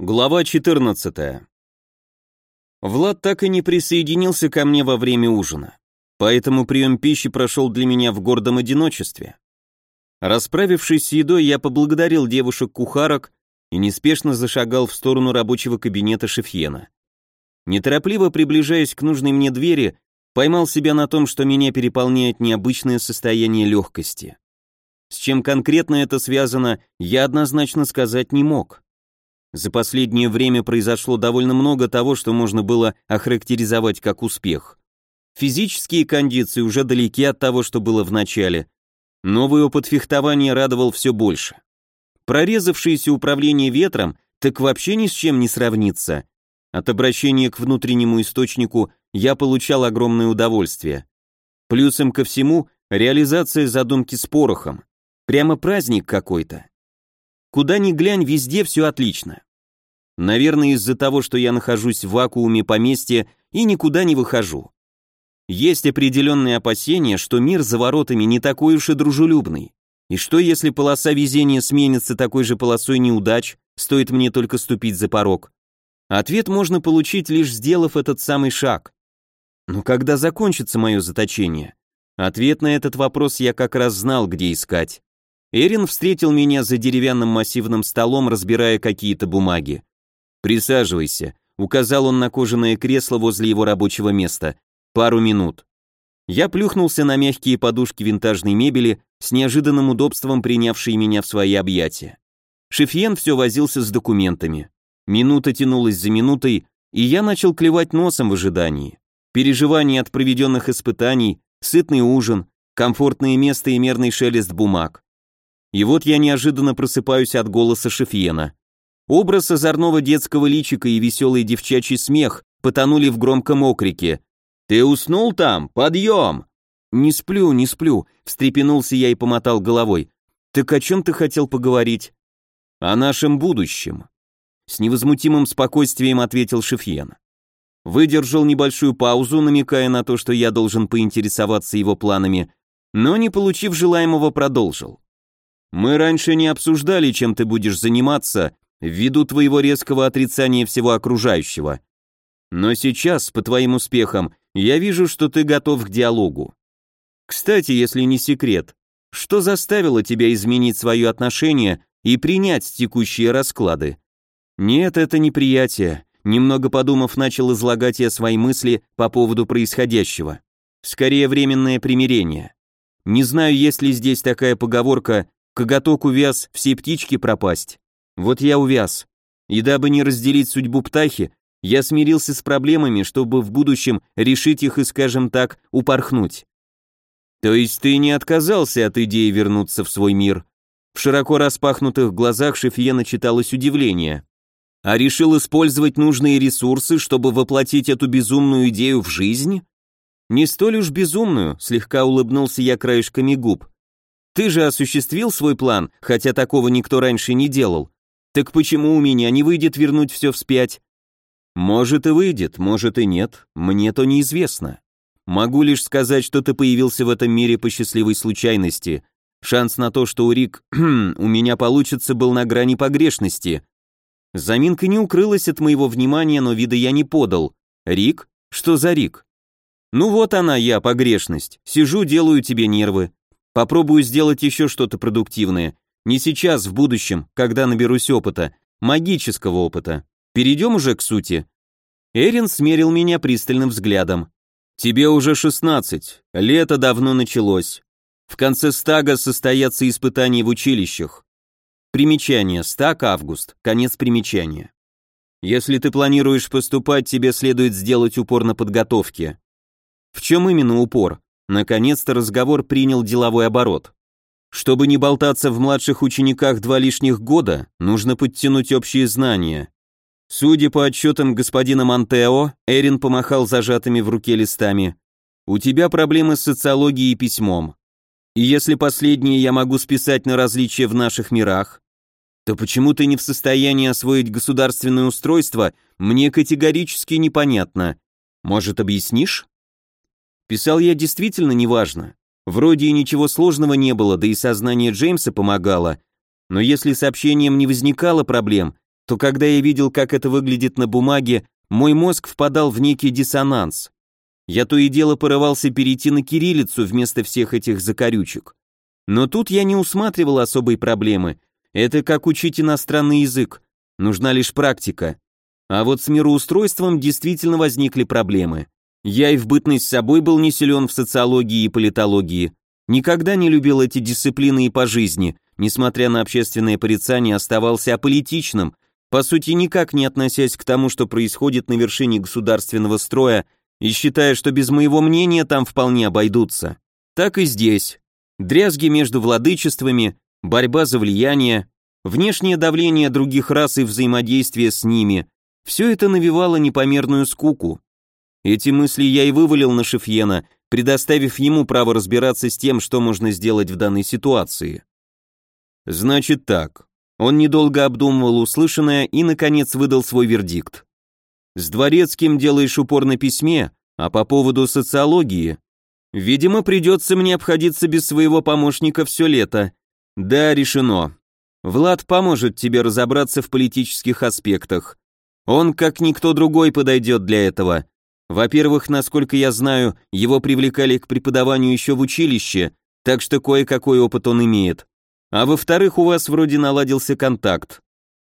Глава 14. Влад так и не присоединился ко мне во время ужина, поэтому прием пищи прошел для меня в гордом одиночестве. Расправившись с едой, я поблагодарил девушек-кухарок и неспешно зашагал в сторону рабочего кабинета Шефьена. Неторопливо приближаясь к нужной мне двери, поймал себя на том, что меня переполняет необычное состояние легкости. С чем конкретно это связано, я однозначно сказать не мог. За последнее время произошло довольно много того, что можно было охарактеризовать как успех. Физические кондиции уже далеки от того, что было в начале. Новый опыт фехтования радовал все больше. Прорезавшееся управление ветром так вообще ни с чем не сравнится. От обращения к внутреннему источнику я получал огромное удовольствие. Плюсом ко всему, реализация задумки с порохом. Прямо праздник какой-то. Куда ни глянь, везде все отлично. Наверное, из-за того, что я нахожусь в вакууме поместья и никуда не выхожу. Есть определенные опасения, что мир за воротами не такой уж и дружелюбный. И что если полоса везения сменится такой же полосой неудач, стоит мне только ступить за порог? Ответ можно получить, лишь сделав этот самый шаг. Но когда закончится мое заточение? Ответ на этот вопрос я как раз знал, где искать. Эрин встретил меня за деревянным массивным столом, разбирая какие-то бумаги. «Присаживайся», — указал он на кожаное кресло возле его рабочего места. «Пару минут». Я плюхнулся на мягкие подушки винтажной мебели, с неожиданным удобством принявшие меня в свои объятия. Шефьен все возился с документами. Минута тянулась за минутой, и я начал клевать носом в ожидании. Переживания от проведенных испытаний, сытный ужин, комфортное место и мерный шелест бумаг. И вот я неожиданно просыпаюсь от голоса Шефьена. Образ озорного детского личика и веселый девчачий смех потонули в громком окрике. «Ты уснул там? Подъем!» «Не сплю, не сплю», — встрепенулся я и помотал головой. «Так о чем ты хотел поговорить?» «О нашем будущем», — с невозмутимым спокойствием ответил Шефьен. Выдержал небольшую паузу, намекая на то, что я должен поинтересоваться его планами, но, не получив желаемого, продолжил. Мы раньше не обсуждали, чем ты будешь заниматься, ввиду твоего резкого отрицания всего окружающего. Но сейчас, по твоим успехам, я вижу, что ты готов к диалогу. Кстати, если не секрет, что заставило тебя изменить свое отношение и принять текущие расклады? Нет, это неприятие. Немного подумав, начал излагать я свои мысли по поводу происходящего. Скорее, временное примирение. Не знаю, есть ли здесь такая поговорка Коготок увяз, все птички пропасть. Вот я увяз. И дабы не разделить судьбу птахи, я смирился с проблемами, чтобы в будущем решить их и, скажем так, упорхнуть. То есть ты не отказался от идеи вернуться в свой мир? В широко распахнутых глазах Шефьена читалось удивление. А решил использовать нужные ресурсы, чтобы воплотить эту безумную идею в жизнь? Не столь уж безумную, слегка улыбнулся я краешками губ. Ты же осуществил свой план, хотя такого никто раньше не делал. Так почему у меня не выйдет вернуть все вспять? Может и выйдет, может и нет, мне то неизвестно. Могу лишь сказать, что ты появился в этом мире по счастливой случайности. Шанс на то, что у Рик у меня получится, был на грани погрешности. Заминка не укрылась от моего внимания, но вида я не подал. Рик? Что за Рик? Ну вот она я, погрешность. Сижу, делаю тебе нервы. Попробую сделать еще что-то продуктивное. Не сейчас, в будущем, когда наберусь опыта, магического опыта. Перейдем уже к сути. Эрин смерил меня пристальным взглядом. Тебе уже 16, лето давно началось. В конце стага состоятся испытания в училищах. Примечание, стаг август, конец примечания. Если ты планируешь поступать, тебе следует сделать упор на подготовке. В чем именно упор? Наконец-то разговор принял деловой оборот. Чтобы не болтаться в младших учениках два лишних года, нужно подтянуть общие знания. Судя по отчетам господина Монтео, Эрин помахал зажатыми в руке листами. «У тебя проблемы с социологией и письмом. И если последние я могу списать на различия в наших мирах, то почему ты не в состоянии освоить государственное устройство, мне категорически непонятно. Может, объяснишь?» Писал я действительно неважно. Вроде и ничего сложного не было, да и сознание Джеймса помогало. Но если сообщением не возникало проблем, то когда я видел, как это выглядит на бумаге, мой мозг впадал в некий диссонанс. Я то и дело порывался перейти на кириллицу вместо всех этих закорючек. Но тут я не усматривал особой проблемы. Это как учить иностранный язык. Нужна лишь практика. А вот с мироустройством действительно возникли проблемы. Я и в бытность собой был не силен в социологии и политологии. Никогда не любил эти дисциплины и по жизни, несмотря на общественное порицание, оставался аполитичным, по сути никак не относясь к тому, что происходит на вершине государственного строя, и считая, что без моего мнения там вполне обойдутся. Так и здесь. Дрязги между владычествами, борьба за влияние, внешнее давление других рас и взаимодействие с ними – все это навевало непомерную скуку. Эти мысли я и вывалил на Шефьена, предоставив ему право разбираться с тем, что можно сделать в данной ситуации. Значит так, он недолго обдумывал услышанное и, наконец, выдал свой вердикт. «С дворецким делаешь упор на письме, а по поводу социологии. Видимо, придется мне обходиться без своего помощника все лето. Да, решено. Влад поможет тебе разобраться в политических аспектах. Он, как никто другой, подойдет для этого. Во-первых, насколько я знаю, его привлекали к преподаванию еще в училище, так что кое-какой опыт он имеет. А во-вторых, у вас вроде наладился контакт.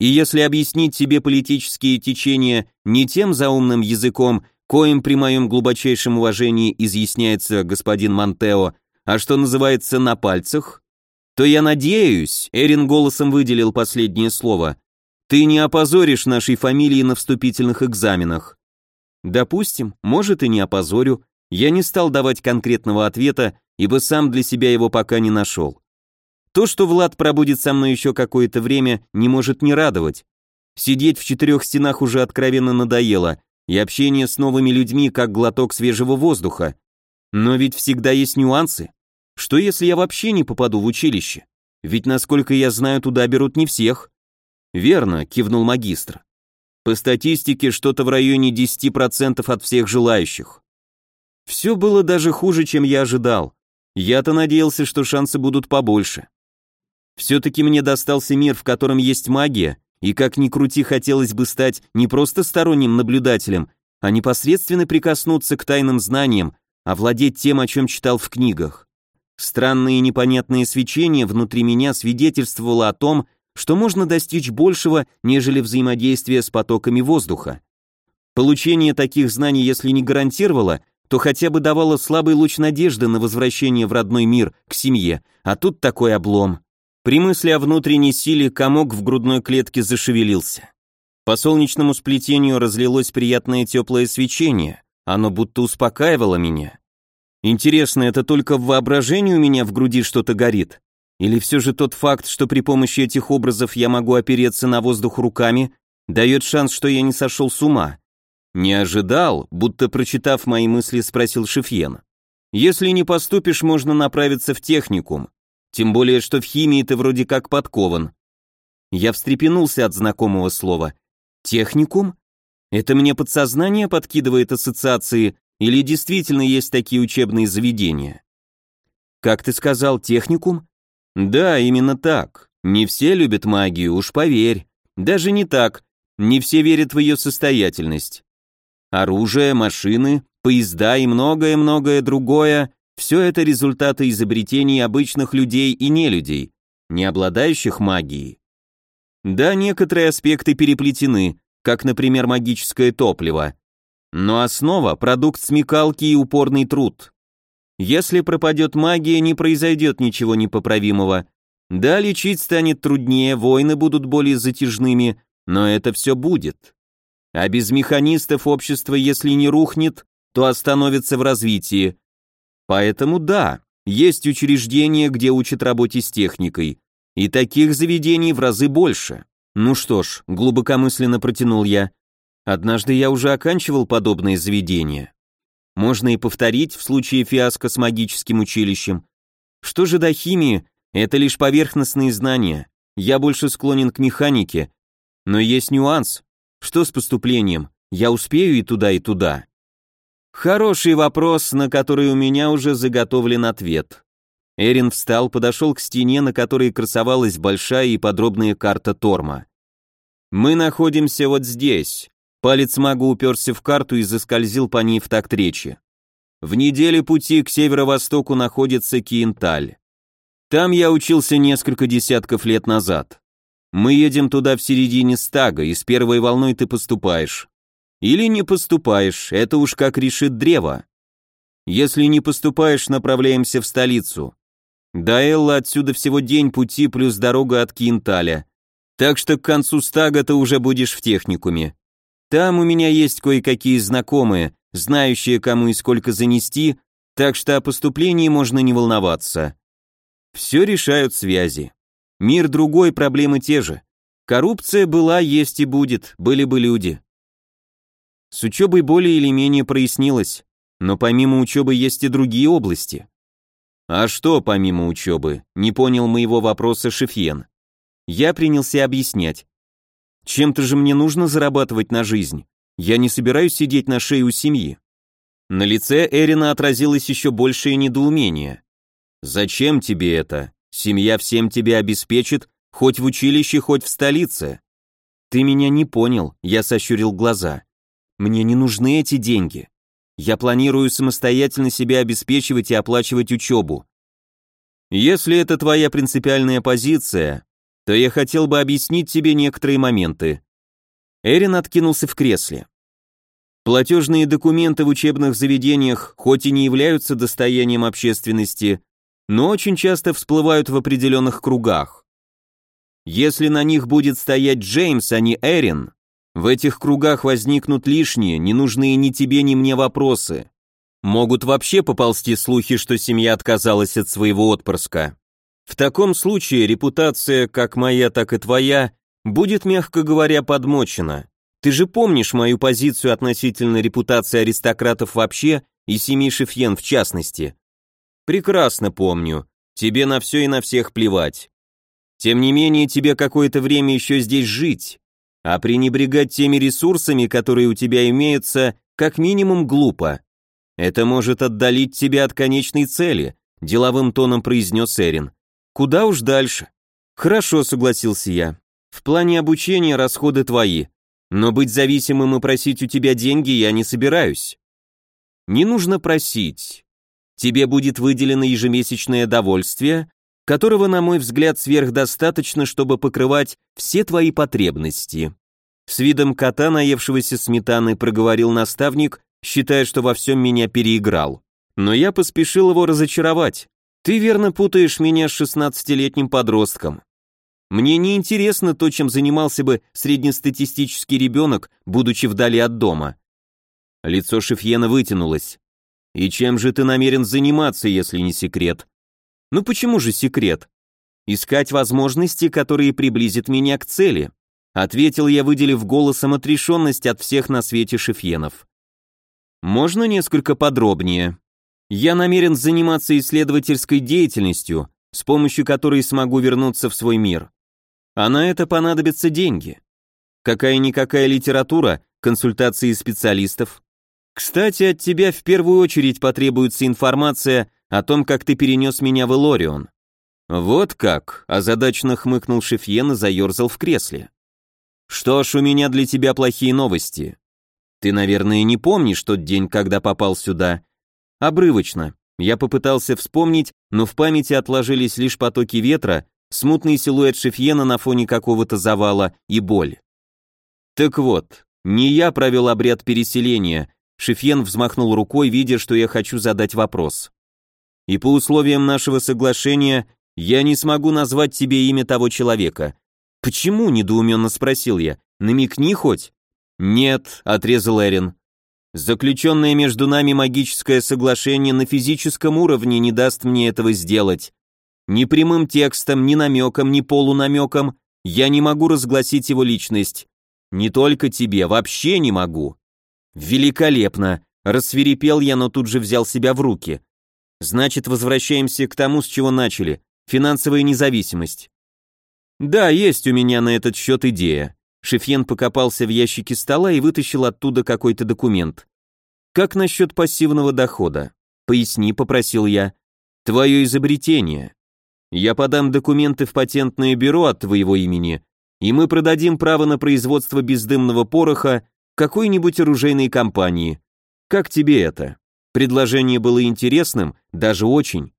И если объяснить себе политические течения не тем заумным языком, коим при моем глубочайшем уважении изъясняется господин Монтео, а что называется на пальцах, то я надеюсь, Эрин голосом выделил последнее слово, ты не опозоришь нашей фамилии на вступительных экзаменах. Допустим, может и не опозорю, я не стал давать конкретного ответа, ибо сам для себя его пока не нашел. То, что Влад пробудет со мной еще какое-то время, не может не радовать. Сидеть в четырех стенах уже откровенно надоело, и общение с новыми людьми как глоток свежего воздуха. Но ведь всегда есть нюансы. Что если я вообще не попаду в училище? Ведь, насколько я знаю, туда берут не всех. Верно, кивнул магистр. По статистике, что-то в районе 10% от всех желающих. Все было даже хуже, чем я ожидал. Я-то надеялся, что шансы будут побольше. Все-таки мне достался мир, в котором есть магия, и как ни крути, хотелось бы стать не просто сторонним наблюдателем, а непосредственно прикоснуться к тайным знаниям, овладеть тем, о чем читал в книгах. Странное и непонятное свечение внутри меня свидетельствовало о том, что можно достичь большего, нежели взаимодействие с потоками воздуха. Получение таких знаний, если не гарантировало, то хотя бы давало слабый луч надежды на возвращение в родной мир, к семье, а тут такой облом. При мысли о внутренней силе комок в грудной клетке зашевелился. По солнечному сплетению разлилось приятное теплое свечение, оно будто успокаивало меня. Интересно, это только в воображении у меня в груди что-то горит? Или все же тот факт, что при помощи этих образов я могу опереться на воздух руками, дает шанс, что я не сошел с ума? Не ожидал, будто прочитав мои мысли, спросил Шефьен. Если не поступишь, можно направиться в техникум. Тем более, что в химии ты вроде как подкован. Я встрепенулся от знакомого слова. Техникум? Это мне подсознание подкидывает ассоциации или действительно есть такие учебные заведения? Как ты сказал, техникум? Да, именно так. Не все любят магию, уж поверь. Даже не так. Не все верят в ее состоятельность. Оружие, машины, поезда и многое-многое другое все это результаты изобретений обычных людей и нелюдей, не обладающих магией. Да, некоторые аспекты переплетены, как, например, магическое топливо. Но основа – продукт смекалки и упорный труд. Если пропадет магия, не произойдет ничего непоправимого. Да, лечить станет труднее, войны будут более затяжными, но это все будет. А без механистов общество, если не рухнет, то остановится в развитии, Поэтому да, есть учреждения, где учат работе с техникой, и таких заведений в разы больше. Ну что ж, глубокомысленно протянул я. Однажды я уже оканчивал подобные заведения. Можно и повторить в случае фиаско с магическим училищем. Что же до химии, это лишь поверхностные знания. Я больше склонен к механике. Но есть нюанс. Что с поступлением? Я успею и туда, и туда. Хороший вопрос, на который у меня уже заготовлен ответ. Эрин встал, подошел к стене, на которой красовалась большая и подробная карта Торма. Мы находимся вот здесь. Палец мага уперся в карту и заскользил по ней в такт речи. В неделе пути к северо-востоку находится Киенталь. Там я учился несколько десятков лет назад. Мы едем туда в середине стага, и с первой волной ты поступаешь. Или не поступаешь, это уж как решит древо. Если не поступаешь, направляемся в столицу. До Элла отсюда всего день пути плюс дорога от Кинталя. Так что к концу стага ты уже будешь в техникуме. Там у меня есть кое-какие знакомые, знающие, кому и сколько занести, так что о поступлении можно не волноваться. Все решают связи. Мир другой, проблемы те же. Коррупция была, есть и будет, были бы люди. С учебой более или менее прояснилось, но помимо учебы есть и другие области. А что помимо учебы? Не понял моего вопроса Шефьен. Я принялся объяснять. Чем-то же мне нужно зарабатывать на жизнь. Я не собираюсь сидеть на шее у семьи. На лице Эрина отразилось еще большее недоумение. «Зачем тебе это? Семья всем тебе обеспечит, хоть в училище, хоть в столице». «Ты меня не понял», — я сощурил глаза. Мне не нужны эти деньги. Я планирую самостоятельно себя обеспечивать и оплачивать учебу. Если это твоя принципиальная позиция, то я хотел бы объяснить тебе некоторые моменты. Эрин откинулся в кресле. Платежные документы в учебных заведениях хоть и не являются достоянием общественности, но очень часто всплывают в определенных кругах. Если на них будет стоять Джеймс, а не Эрин, в этих кругах возникнут лишние, ненужные ни тебе, ни мне вопросы. Могут вообще поползти слухи, что семья отказалась от своего отпрыска. В таком случае репутация, как моя, так и твоя, будет, мягко говоря, подмочена. Ты же помнишь мою позицию относительно репутации аристократов вообще и семьи Шефьен в частности? Прекрасно помню. Тебе на все и на всех плевать. Тем не менее, тебе какое-то время еще здесь жить. А пренебрегать теми ресурсами, которые у тебя имеются, как минимум глупо. Это может отдалить тебя от конечной цели, деловым тоном произнес Эрин. Куда уж дальше? Хорошо, согласился я. В плане обучения расходы твои, но быть зависимым и просить у тебя деньги я не собираюсь. Не нужно просить. Тебе будет выделено ежемесячное довольствие, которого, на мой взгляд, сверхдостаточно, чтобы покрывать все твои потребности. С видом кота, наевшегося сметаны, проговорил наставник, считая, что во всем меня переиграл. Но я поспешил его разочаровать. Ты верно путаешь меня с шестнадцатилетним подростком. Мне не интересно то, чем занимался бы среднестатистический ребенок, будучи вдали от дома. Лицо Шефьена вытянулось. И чем же ты намерен заниматься, если не секрет? Ну почему же секрет? Искать возможности, которые приблизят меня к цели, ответил я, выделив голосом отрешенность от всех на свете шефьенов. Можно несколько подробнее? Я намерен заниматься исследовательской деятельностью, с помощью которой смогу вернуться в свой мир. А на это понадобятся деньги. Какая-никакая литература, консультации специалистов. Кстати, от тебя в первую очередь потребуется информация о том, как ты перенес меня в Элорион». «Вот как», — озадачно хмыкнул Шефьен и заерзал в кресле. «Что ж, у меня для тебя плохие новости. Ты, наверное, не помнишь тот день, когда попал сюда?» «Обрывочно. Я попытался вспомнить, но в памяти отложились лишь потоки ветра, смутный силуэт Шефьена на фоне какого-то завала и боль. Так вот, не я провел обряд переселения, Шефьен взмахнул рукой, видя, что я хочу задать вопрос и по условиям нашего соглашения я не смогу назвать тебе имя того человека. Почему, недоуменно спросил я, намекни хоть. Нет, отрезал Эрин. Заключенное между нами магическое соглашение на физическом уровне не даст мне этого сделать. Ни прямым текстом, ни намеком, ни полунамеком я не могу разгласить его личность. Не только тебе, вообще не могу. Великолепно. Рассверепел я, но тут же взял себя в руки. Значит, возвращаемся к тому, с чего начали. Финансовая независимость. Да, есть у меня на этот счет идея. Шефьен покопался в ящике стола и вытащил оттуда какой-то документ. Как насчет пассивного дохода? Поясни, попросил я. Твое изобретение. Я подам документы в патентное бюро от твоего имени, и мы продадим право на производство бездымного пороха какой-нибудь оружейной компании. Как тебе это? Предложение было интересным, даже очень.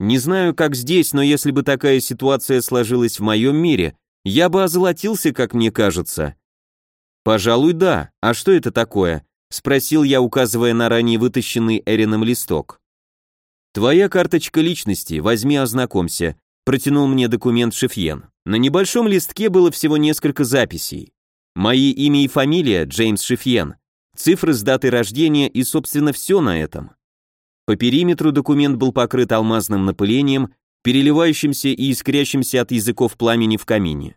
Не знаю, как здесь, но если бы такая ситуация сложилась в моем мире, я бы озолотился, как мне кажется. Пожалуй, да. А что это такое? Спросил я, указывая на ранее вытащенный Эрином листок. Твоя карточка личности, возьми, ознакомься. Протянул мне документ Шефьен. На небольшом листке было всего несколько записей. Мои имя и фамилия, Джеймс Шефьен, цифры с датой рождения и, собственно, все на этом. По периметру документ был покрыт алмазным напылением, переливающимся и искрящимся от языков пламени в камине.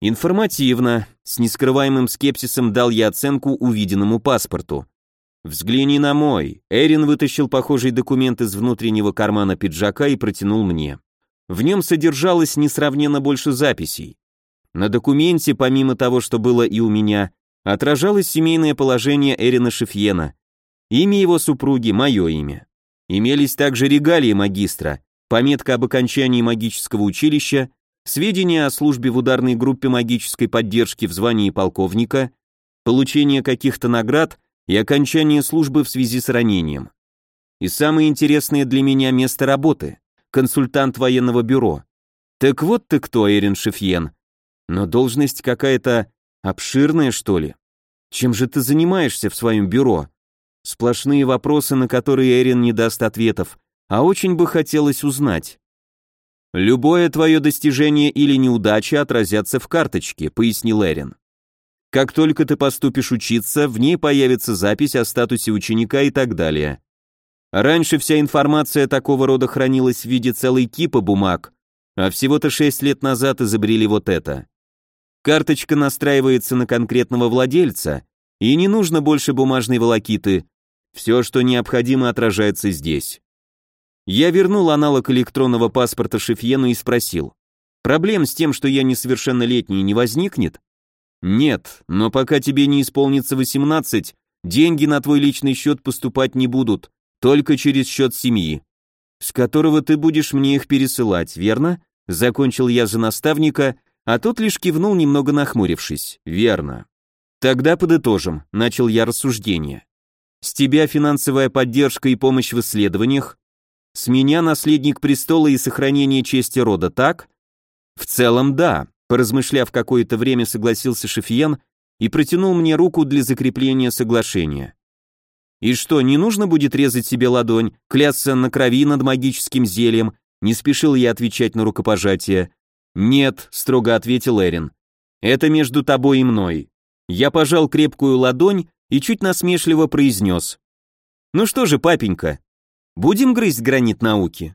Информативно, с нескрываемым скепсисом дал я оценку увиденному паспорту. «Взгляни на мой». Эрин вытащил похожий документ из внутреннего кармана пиджака и протянул мне. В нем содержалось несравненно больше записей. На документе, помимо того, что было и у меня, отражалось семейное положение Эрина Шефьена, Имя его супруги, мое имя. Имелись также регалии магистра, пометка об окончании магического училища, сведения о службе в ударной группе магической поддержки в звании полковника, получение каких-то наград и окончание службы в связи с ранением. И самое интересное для меня место работы – консультант военного бюро. Так вот ты кто, Эрин Шефьен. Но должность какая-то обширная, что ли? Чем же ты занимаешься в своем бюро? Сплошные вопросы, на которые Эрин не даст ответов, а очень бы хотелось узнать. «Любое твое достижение или неудача отразятся в карточке», — пояснил Эрин. «Как только ты поступишь учиться, в ней появится запись о статусе ученика и так далее. Раньше вся информация такого рода хранилась в виде целой кипа бумаг, а всего-то шесть лет назад изобрели вот это. Карточка настраивается на конкретного владельца, и не нужно больше бумажной волокиты. Все, что необходимо, отражается здесь. Я вернул аналог электронного паспорта Шефьену и спросил. Проблем с тем, что я несовершеннолетний, не возникнет? Нет, но пока тебе не исполнится 18, деньги на твой личный счет поступать не будут, только через счет семьи, с которого ты будешь мне их пересылать, верно? Закончил я за наставника, а тот лишь кивнул, немного нахмурившись. Верно. Тогда подытожим, начал я рассуждение. С тебя финансовая поддержка и помощь в исследованиях, с меня наследник престола и сохранение чести рода, так? В целом, да, поразмышляв какое-то время, согласился Шефьен и протянул мне руку для закрепления соглашения. И что, не нужно будет резать себе ладонь, клясться на крови над магическим зельем? Не спешил я отвечать на рукопожатие. Нет, строго ответил Эрин. Это между тобой и мной. Я пожал крепкую ладонь и чуть насмешливо произнес. «Ну что же, папенька, будем грызть гранит науки?»